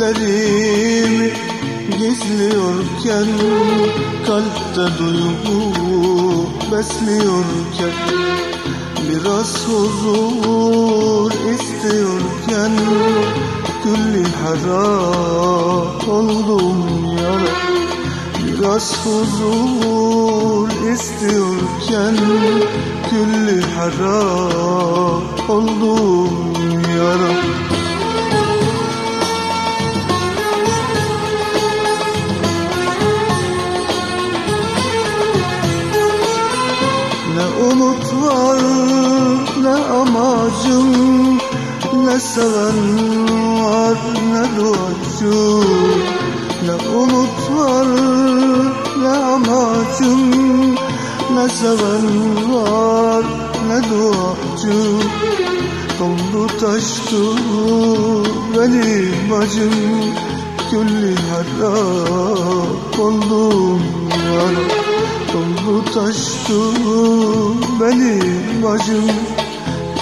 dertlerimi gizliyorken Kalpte duygu besliyorken Biraz huzur istiyorken Külli harap oldum yara. Biraz huzur istiyorken Külli harap oldum Ne umut var ne amacım Ne seven var ne duacı Ne umut var ne amacım Ne seven var ne duacı Doldu taştı benim acım Külli harap Doldu taştı benim acım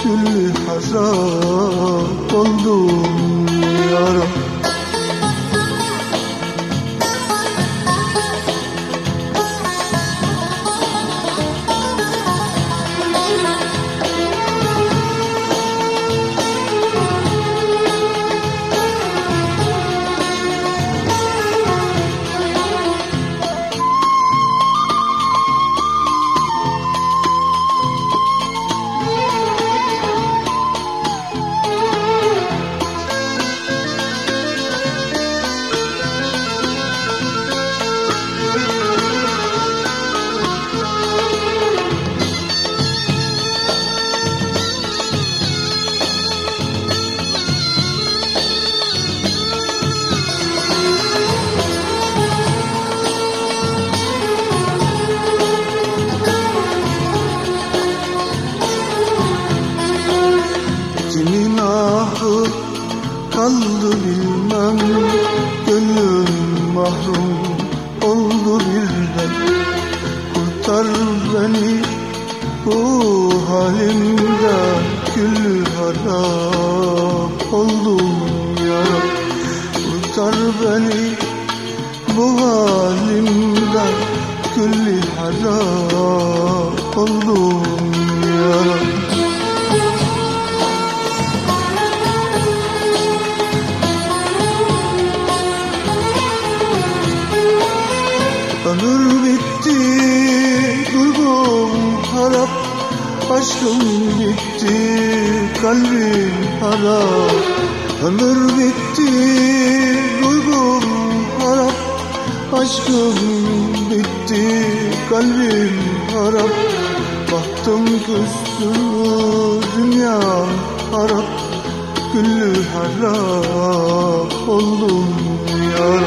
Külli harap oldum yara mahrum oldu birden. Kurtar beni bu halimden Küllü harap oldum yara Kurtar beni bu halimden Külli harap oldum yara harap Aşkım bitti, kalbim harap Ömür bitti, duygum harap Aşkım bitti, kalbim harap Baktım küstü, dünyam harap Güllü harap oldum yar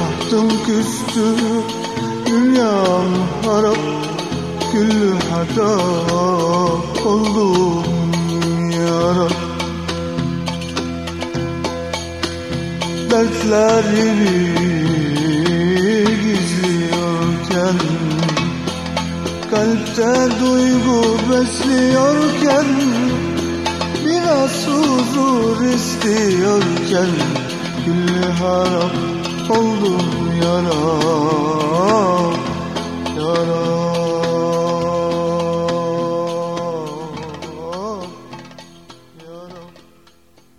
Baktım küstü dünyam harap Güllü harap oldum yar Dertlerimi gizliyorken Kalpte duygu besliyorken Biraz huzur istiyorken Güllü harap oldum yara Yara